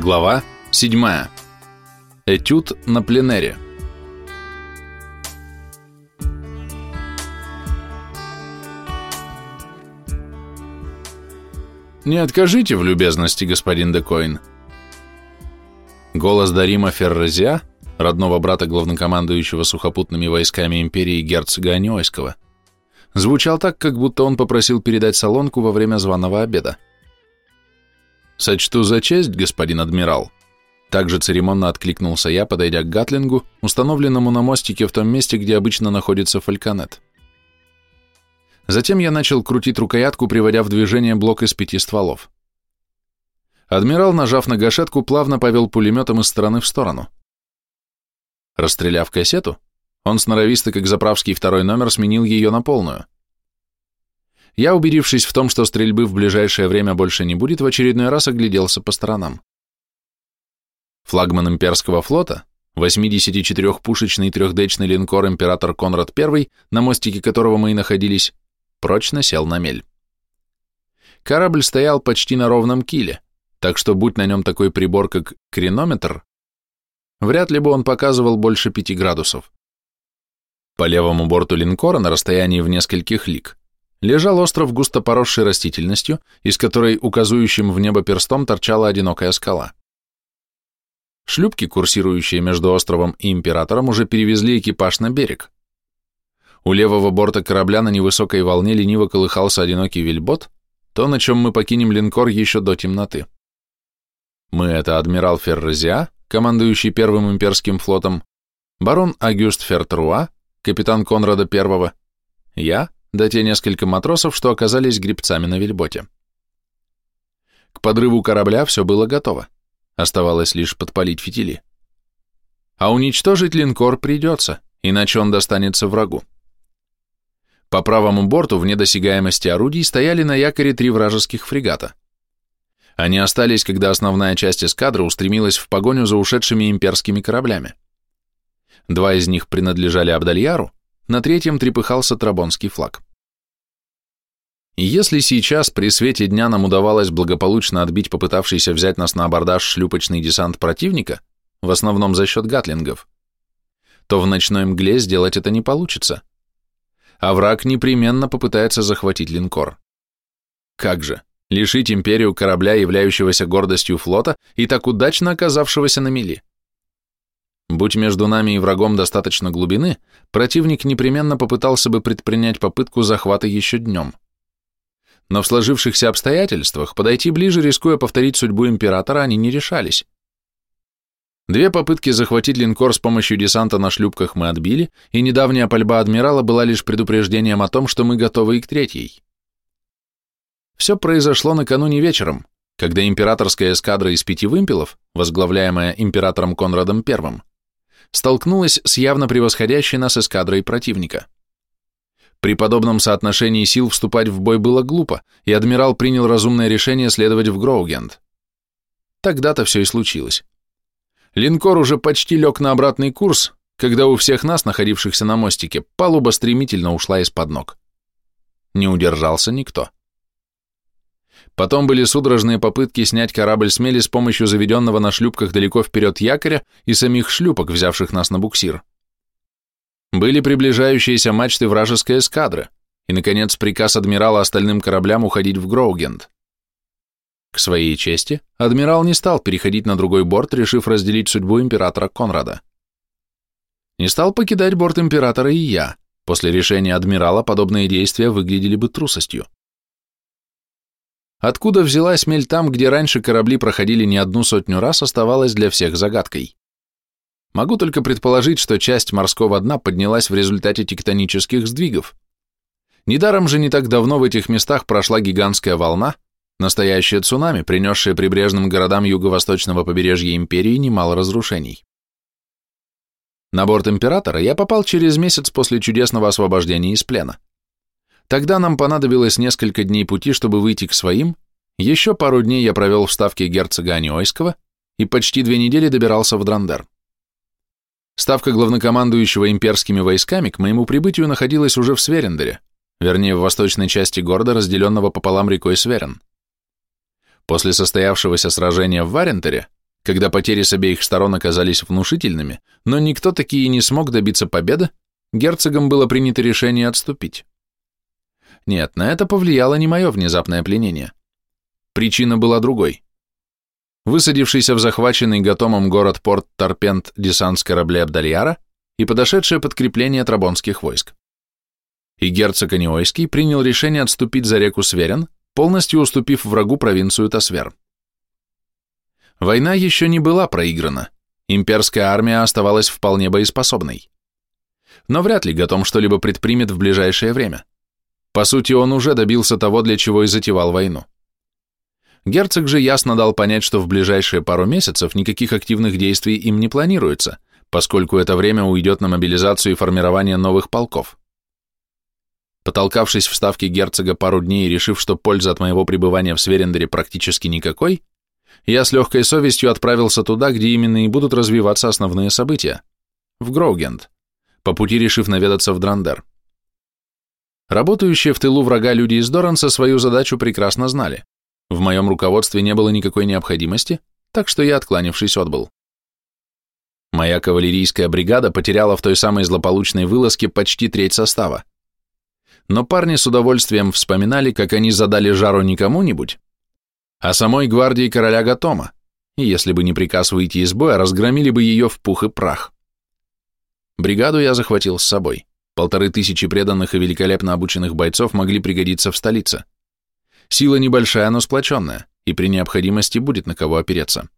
Глава 7. Этюд на пленэре. Не откажите в любезности, господин Декоин. Голос Дарима Ферразия, родного брата главнокомандующего сухопутными войсками империи герцога Аньойского, звучал так, как будто он попросил передать солонку во время званого обеда. «Сочту за честь, господин адмирал». Также церемонно откликнулся я, подойдя к Гатлингу, установленному на мостике в том месте, где обычно находится фальконет. Затем я начал крутить рукоятку, приводя в движение блок из пяти стволов. Адмирал, нажав на гашетку, плавно повел пулеметом из стороны в сторону. Расстреляв кассету, он сноровисто, как заправский второй номер, сменил ее на полную. Я, убедившись в том, что стрельбы в ближайшее время больше не будет, в очередной раз огляделся по сторонам. Флагман имперского флота, 84-пушечный трехдечный линкор император Конрад I, на мостике которого мы и находились, прочно сел на мель. Корабль стоял почти на ровном киле, так что будь на нем такой прибор, как кренометр, вряд ли бы он показывал больше пяти градусов. По левому борту линкора на расстоянии в нескольких лиг лежал остров, густо поросший растительностью, из которой указующим в небо перстом торчала одинокая скала. Шлюпки, курсирующие между островом и императором, уже перевезли экипаж на берег. У левого борта корабля на невысокой волне лениво колыхался одинокий вельбот, то, на чем мы покинем линкор еще до темноты. Мы — это адмирал Ферразиа, командующий Первым имперским флотом, барон Агюст Фертруа, капитан Конрада I, я да те несколько матросов, что оказались гребцами на вельботе. К подрыву корабля все было готово, оставалось лишь подпалить фитили. А уничтожить линкор придется, иначе он достанется врагу. По правому борту, вне досягаемости орудий, стояли на якоре три вражеских фрегата. Они остались, когда основная часть эскадры устремилась в погоню за ушедшими имперскими кораблями. Два из них принадлежали Абдальяру, на третьем трепыхался Трабонский флаг. Если сейчас при свете дня нам удавалось благополучно отбить попытавшийся взять нас на абордаж шлюпочный десант противника, в основном за счет гатлингов, то в ночной мгле сделать это не получится. А враг непременно попытается захватить линкор. Как же, лишить империю корабля, являющегося гордостью флота и так удачно оказавшегося на мели? Будь между нами и врагом достаточно глубины, противник непременно попытался бы предпринять попытку захвата еще днем. Но в сложившихся обстоятельствах подойти ближе, рискуя повторить судьбу императора, они не решались. Две попытки захватить линкор с помощью десанта на шлюпках мы отбили, и недавняя пальба адмирала была лишь предупреждением о том, что мы готовы и к третьей. Все произошло накануне вечером, когда императорская эскадра из пяти вымпелов, возглавляемая императором Конрадом I, столкнулась с явно превосходящей нас эскадрой противника. При подобном соотношении сил вступать в бой было глупо, и адмирал принял разумное решение следовать в Гроугенд. Тогда-то все и случилось. Линкор уже почти лег на обратный курс, когда у всех нас, находившихся на мостике, палуба стремительно ушла из-под ног. Не удержался никто. Потом были судорожные попытки снять корабль с мели с помощью заведенного на шлюпках далеко вперед якоря и самих шлюпок, взявших нас на буксир. Были приближающиеся мачты вражеской эскадры и, наконец, приказ адмирала остальным кораблям уходить в Гроугенд. К своей чести, адмирал не стал переходить на другой борт, решив разделить судьбу императора Конрада. Не стал покидать борт императора и я. После решения адмирала подобные действия выглядели бы трусостью. Откуда взялась мель там, где раньше корабли проходили не одну сотню раз, оставалась для всех загадкой. Могу только предположить, что часть морского дна поднялась в результате тектонических сдвигов. Недаром же не так давно в этих местах прошла гигантская волна, настоящее цунами, принесшее прибрежным городам юго-восточного побережья империи немало разрушений. На борт императора я попал через месяц после чудесного освобождения из плена. Тогда нам понадобилось несколько дней пути, чтобы выйти к своим, еще пару дней я провел в ставке герцога Аниойского и почти две недели добирался в Драндер. Ставка главнокомандующего имперскими войсками к моему прибытию находилась уже в Сверендере, вернее в восточной части города, разделенного пополам рекой Сверен. После состоявшегося сражения в Варентере когда потери с обеих сторон оказались внушительными, но никто таки и не смог добиться победы, герцогом было принято решение отступить. Нет, на это повлияло не мое внезапное пленение. Причина была другой. Высадившийся в захваченный Гатомом город-порт Торпент десант с корабля Абдальяра и подошедшее подкрепление трабонских войск. И герцог Аниойский принял решение отступить за реку Сверен, полностью уступив врагу провинцию Тасвер. Война еще не была проиграна, имперская армия оставалась вполне боеспособной. Но вряд ли Гатом что-либо предпримет в ближайшее время. По сути, он уже добился того, для чего и затевал войну. Герцог же ясно дал понять, что в ближайшие пару месяцев никаких активных действий им не планируется, поскольку это время уйдет на мобилизацию и формирование новых полков. Потолкавшись в ставке герцога пару дней и решив, что польза от моего пребывания в Сверендере практически никакой, я с легкой совестью отправился туда, где именно и будут развиваться основные события, в Гроугенд, по пути решив наведаться в Драндер. Работающие в тылу врага люди из Доранса свою задачу прекрасно знали. В моем руководстве не было никакой необходимости, так что я, откланившись, отбыл. Моя кавалерийская бригада потеряла в той самой злополучной вылазке почти треть состава. Но парни с удовольствием вспоминали, как они задали жару не кому-нибудь, а самой гвардии короля Гатома, и если бы не приказ выйти из боя, разгромили бы ее в пух и прах. Бригаду я захватил с собой. Полторы тысячи преданных и великолепно обученных бойцов могли пригодиться в столице. Сила небольшая, но сплоченная, и при необходимости будет на кого опереться.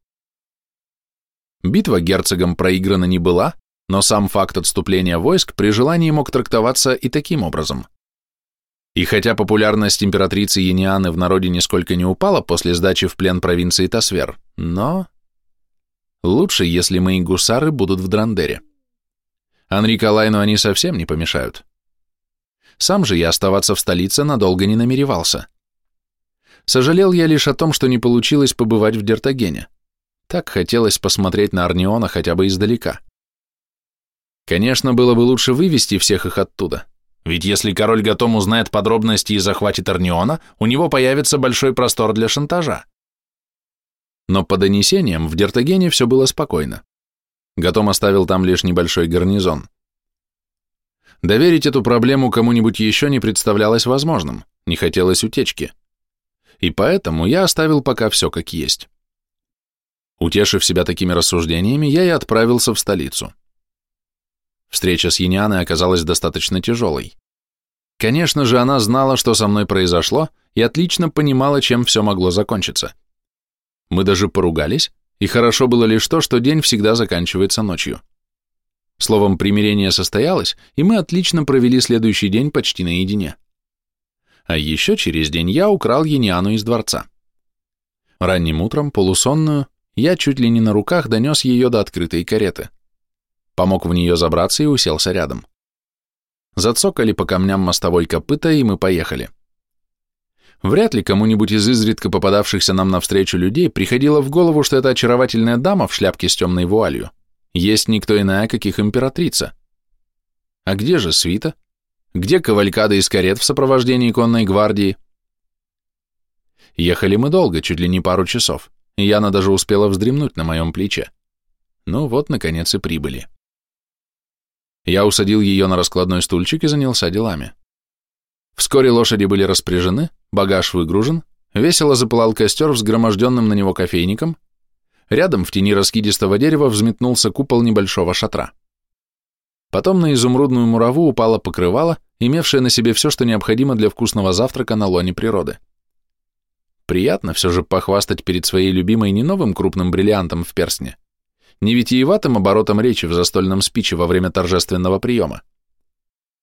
Битва герцогом проиграна не была, но сам факт отступления войск при желании мог трактоваться и таким образом – и хотя популярность императрицы Енианы в народе нисколько не упала после сдачи в плен провинции Тасвер, но... Лучше, если мои гусары будут в Драндере. Анри Лайну они совсем не помешают. Сам же я оставаться в столице надолго не намеревался. Сожалел я лишь о том, что не получилось побывать в Дертагене. Так хотелось посмотреть на Арниона хотя бы издалека. Конечно, было бы лучше вывести всех их оттуда, ведь если король Гатом узнает подробности и захватит Арниона, у него появится большой простор для шантажа. Но по донесениям в Дертагене все было спокойно. Гатом оставил там лишь небольшой гарнизон. Доверить эту проблему кому-нибудь еще не представлялось возможным, не хотелось утечки. И поэтому я оставил пока все как есть. Утешив себя такими рассуждениями, я и отправился в столицу. Встреча с Янианой оказалась достаточно тяжелой. Конечно же, она знала, что со мной произошло, и отлично понимала, чем все могло закончиться. Мы даже поругались, и хорошо было лишь то, что день всегда заканчивается ночью. Словом, примирение состоялось, и мы отлично провели следующий день почти наедине. А еще через день я украл Яниану из дворца. Ранним утром, полусонную, я чуть ли не на руках донес ее до открытой кареты помог в нее забраться и уселся рядом. Зацокали по камням мостовой копыта, и мы поехали. Вряд ли кому-нибудь из изредка попадавшихся нам навстречу людей приходило в голову, что эта очаровательная дама в шляпке с темной вуалью есть никто иная, каких императрица. А где же свита? Где кавалькада из карет в сопровождении конной гвардии? Ехали мы долго, чуть ли не пару часов, Яна даже успела вздремнуть на моем плече. Ну вот, наконец, и прибыли. Я усадил ее на раскладной стульчик и занялся делами. Вскоре лошади были распряжены, багаж выгружен, весело запылал костер взгроможденным на него кофейником, рядом в тени раскидистого дерева взметнулся купол небольшого шатра. Потом на изумрудную мураву упало покрывало, имевшее на себе все, что необходимо для вкусного завтрака на лоне природы. Приятно все же похвастать перед своей любимой не новым крупным бриллиантом в перстне, не витиеватым оборотом речи в застольном спиче во время торжественного приема,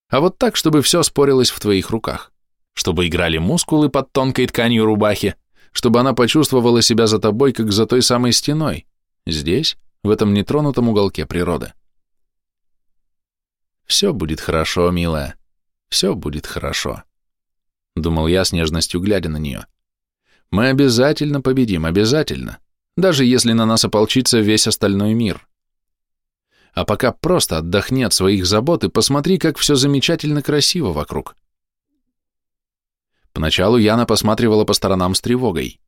а вот так, чтобы все спорилось в твоих руках, чтобы играли мускулы под тонкой тканью рубахи, чтобы она почувствовала себя за тобой, как за той самой стеной, здесь, в этом нетронутом уголке природы. «Все будет хорошо, милая, все будет хорошо», — думал я с нежностью, глядя на нее. «Мы обязательно победим, обязательно даже если на нас ополчится весь остальной мир. А пока просто отдохни от своих забот и посмотри, как все замечательно красиво вокруг. Поначалу Яна посматривала по сторонам с тревогой.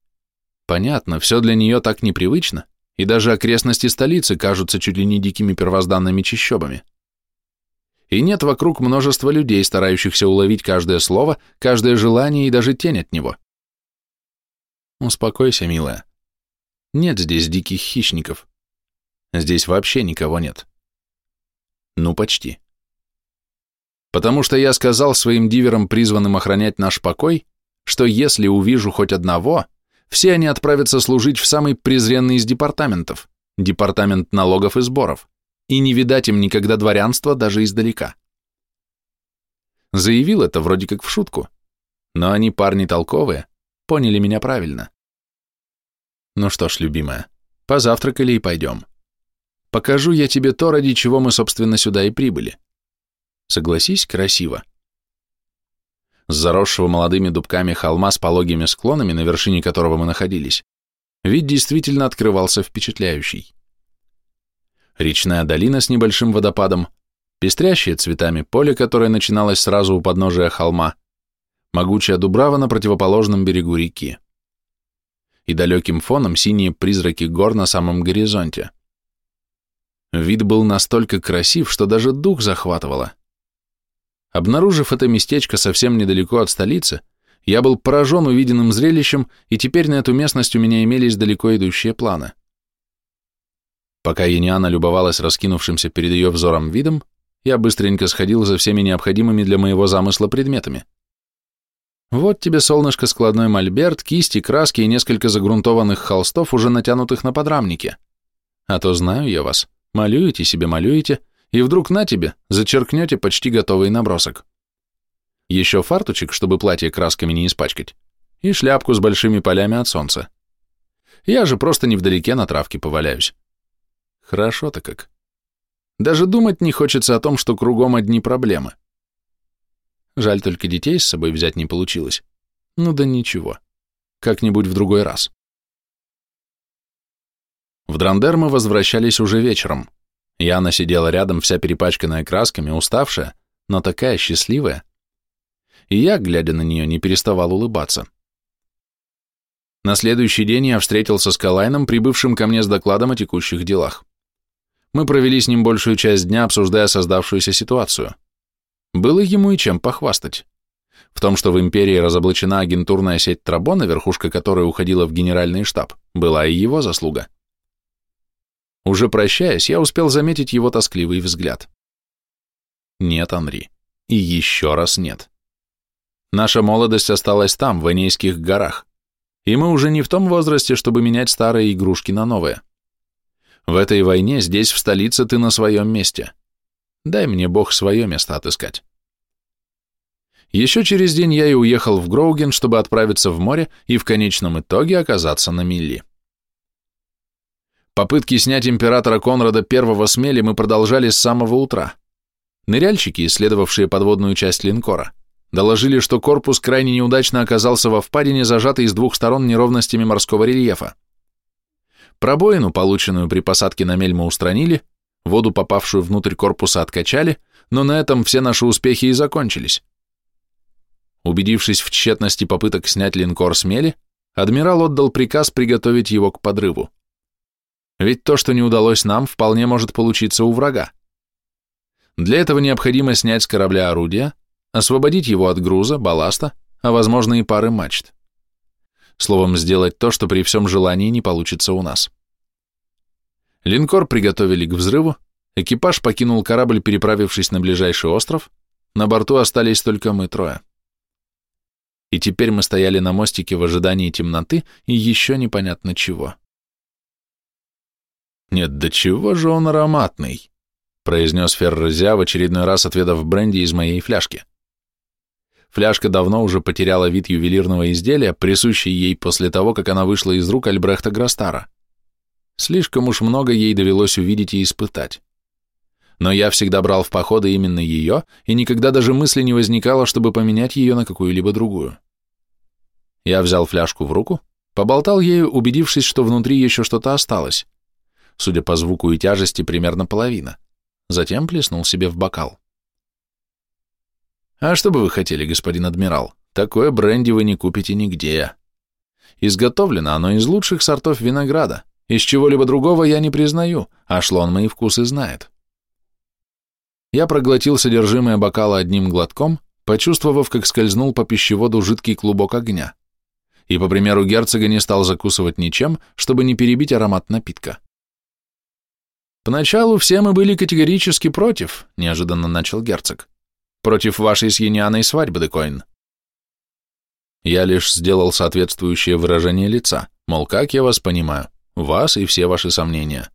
Понятно, все для нее так непривычно, и даже окрестности столицы кажутся чуть ли не дикими первозданными чащобами. И нет вокруг множества людей, старающихся уловить каждое слово, каждое желание и даже тень от него. Успокойся, милая. Нет здесь диких хищников. Здесь вообще никого нет. Ну, почти. Потому что я сказал своим диверам, призванным охранять наш покой, что если увижу хоть одного, все они отправятся служить в самый презренный из департаментов, департамент налогов и сборов, и не видать им никогда дворянства даже издалека. Заявил это вроде как в шутку, но они парни толковые, поняли меня правильно. Ну что ж, любимая, позавтракали и пойдем. Покажу я тебе то, ради чего мы, собственно, сюда и прибыли. Согласись, красиво. С заросшего молодыми дубками холма с пологими склонами, на вершине которого мы находились, вид действительно открывался впечатляющий. Речная долина с небольшим водопадом, пестрящее цветами поле, которое начиналось сразу у подножия холма, могучая дубрава на противоположном берегу реки. И далеким фоном синие призраки гор на самом горизонте. Вид был настолько красив, что даже дух захватывало. Обнаружив это местечко совсем недалеко от столицы, я был поражен увиденным зрелищем, и теперь на эту местность у меня имелись далеко идущие планы. Пока Яниана любовалась раскинувшимся перед ее взором видом, я быстренько сходил за всеми необходимыми для моего замысла предметами. Вот тебе, солнышко, складной мольберт, кисти, краски и несколько загрунтованных холстов, уже натянутых на подрамнике. А то знаю я вас. Малюете себе, малюете, и вдруг на тебе зачеркнете почти готовый набросок. Еще фартучек, чтобы платье красками не испачкать, и шляпку с большими полями от солнца. Я же просто невдалеке на травке поваляюсь. Хорошо-то как. Даже думать не хочется о том, что кругом одни проблемы. Жаль только детей с собой взять не получилось. Ну да ничего. Как-нибудь в другой раз. В Драндер мы возвращались уже вечером. Яна сидела рядом, вся перепачканная красками, уставшая, но такая счастливая. И я, глядя на нее, не переставал улыбаться. На следующий день я встретился с Калайном, прибывшим ко мне с докладом о текущих делах. Мы провели с ним большую часть дня, обсуждая создавшуюся ситуацию. Было ему и чем похвастать. В том, что в империи разоблачена агентурная сеть Трабона, верхушка которой уходила в генеральный штаб, была и его заслуга. Уже прощаясь, я успел заметить его тоскливый взгляд. Нет, Анри. И еще раз нет. Наша молодость осталась там, в Энейских горах. И мы уже не в том возрасте, чтобы менять старые игрушки на новые. В этой войне, здесь, в столице, ты на своем месте. Дай мне Бог свое место отыскать. Еще через день я и уехал в Гроуген, чтобы отправиться в море и в конечном итоге оказаться на Милли. Попытки снять императора Конрада I с мели мы продолжали с самого утра. Ныряльщики, исследовавшие подводную часть линкора, доложили, что корпус крайне неудачно оказался во впадине, зажатый с двух сторон неровностями морского рельефа. Пробоину, полученную при посадке на мель, мы устранили, воду, попавшую внутрь корпуса, откачали, но на этом все наши успехи и закончились. Убедившись в тщетности попыток снять линкор с мели, адмирал отдал приказ приготовить его к подрыву. Ведь то, что не удалось нам, вполне может получиться у врага. Для этого необходимо снять с корабля орудия, освободить его от груза, балласта, а возможно и пары мачт. Словом, сделать то, что при всем желании не получится у нас. Линкор приготовили к взрыву, экипаж покинул корабль, переправившись на ближайший остров, на борту остались только мы трое. И теперь мы стояли на мостике в ожидании темноты и еще непонятно чего. «Нет, да чего же он ароматный?» произнес Феррозя в очередной раз отведав бренди из моей фляжки. Фляжка давно уже потеряла вид ювелирного изделия, присущий ей после того, как она вышла из рук Альбрехта Грастара. Слишком уж много ей довелось увидеть и испытать. Но я всегда брал в походы именно ее, и никогда даже мысли не возникало, чтобы поменять ее на какую-либо другую. Я взял фляжку в руку, поболтал ею, убедившись, что внутри еще что-то осталось судя по звуку и тяжести, примерно половина. Затем плеснул себе в бокал. «А что бы вы хотели, господин адмирал? Такое бренди вы не купите нигде. Изготовлено оно из лучших сортов винограда, Из чего-либо другого я не признаю, а шлон мои вкусы знает. Я проглотил содержимое бокала одним глотком, почувствовав, как скользнул по пищеводу жидкий клубок огня, и, по примеру герцога, не стал закусывать ничем, чтобы не перебить аромат напитка. «Поначалу все мы были категорически против», — неожиданно начал герцог. «Против вашей с Янианой свадьбы, Декоин». Я лишь сделал соответствующее выражение лица, мол, как я вас понимаю, вас и все ваши сомнения.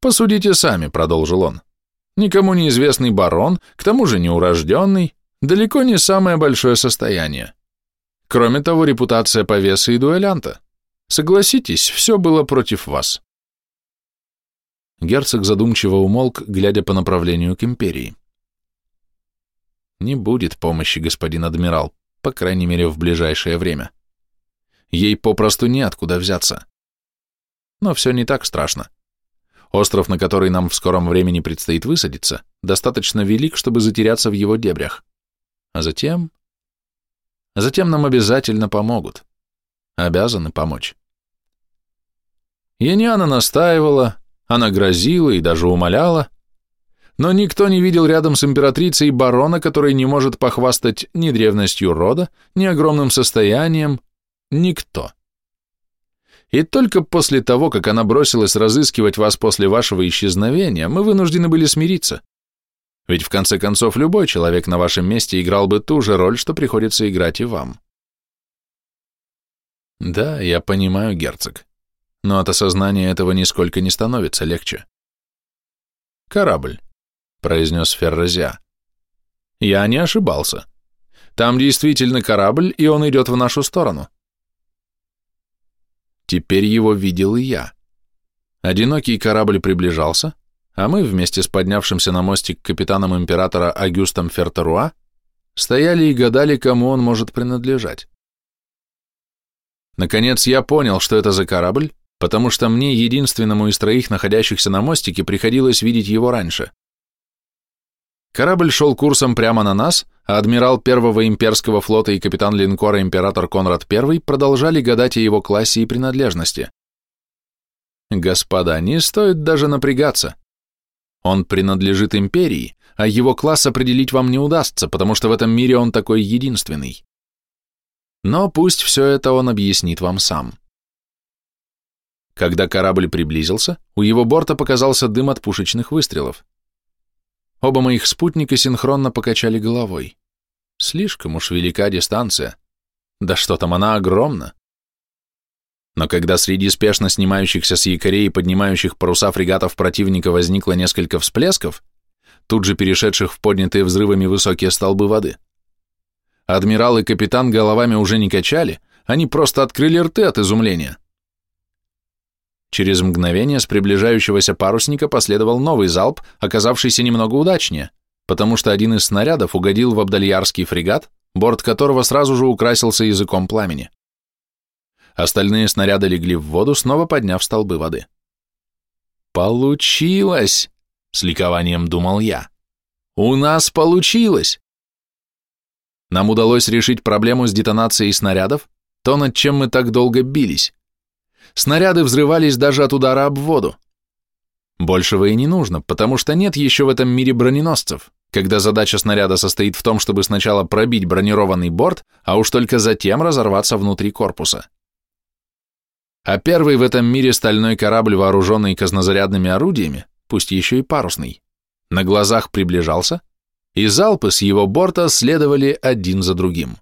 «Посудите сами», — продолжил он. «Никому неизвестный барон, к тому же неурожденный, далеко не самое большое состояние. Кроме того, репутация повеса и дуэлянта. Согласитесь, все было против вас». Герцог задумчиво умолк, глядя по направлению к империи. «Не будет помощи, господин адмирал, по крайней мере, в ближайшее время. Ей попросту неоткуда взяться. Но все не так страшно. Остров, на который нам в скором времени предстоит высадиться, достаточно велик, чтобы затеряться в его дебрях. А затем... Затем нам обязательно помогут. Обязаны помочь. Яниана настаивала, она грозила и даже умоляла, но никто не видел рядом с императрицей барона, который не может похвастать ни древностью рода, ни огромным состоянием, никто. И только после того, как она бросилась разыскивать вас после вашего исчезновения, мы вынуждены были смириться. Ведь в конце концов любой человек на вашем месте играл бы ту же роль, что приходится играть и вам. Да, я понимаю, герцог но от осознания этого нисколько не становится легче. «Корабль», — произнес Ферразя. «Я не ошибался. Там действительно корабль, и он идет в нашу сторону». Теперь его видел и я. Одинокий корабль приближался, а мы вместе с поднявшимся на мостик капитаном императора Агюстом Фертеруа стояли и гадали, кому он может принадлежать. Наконец я понял, что это за корабль, потому что мне, единственному из троих находящихся на мостике, приходилось видеть его раньше. Корабль шел курсом прямо на нас, а адмирал Первого имперского флота и капитан линкора император Конрад I продолжали гадать о его классе и принадлежности. Господа, не стоит даже напрягаться. Он принадлежит империи, а его класс определить вам не удастся, потому что в этом мире он такой единственный. Но пусть все это он объяснит вам сам. Когда корабль приблизился, у его борта показался дым от пушечных выстрелов. Оба моих спутника синхронно покачали головой. Слишком уж велика дистанция. Да что там, она огромна. Но когда среди спешно снимающихся с якорей и поднимающих паруса фрегатов противника возникло несколько всплесков, тут же перешедших в поднятые взрывами высокие столбы воды, адмирал и капитан головами уже не качали, они просто открыли рты от изумления. Через мгновение с приближающегося парусника последовал новый залп, оказавшийся немного удачнее, потому что один из снарядов угодил в Абдальярский фрегат, борт которого сразу же украсился языком пламени. Остальные снаряды легли в воду, снова подняв столбы воды. «Получилось!» — с ликованием думал я. «У нас получилось!» Нам удалось решить проблему с детонацией снарядов, то, над чем мы так долго бились. Снаряды взрывались даже от удара об воду. Большего и не нужно, потому что нет еще в этом мире броненосцев, когда задача снаряда состоит в том, чтобы сначала пробить бронированный борт, а уж только затем разорваться внутри корпуса. А первый в этом мире стальной корабль, вооруженный казнозарядными орудиями, пусть еще и парусный, на глазах приближался, и залпы с его борта следовали один за другим.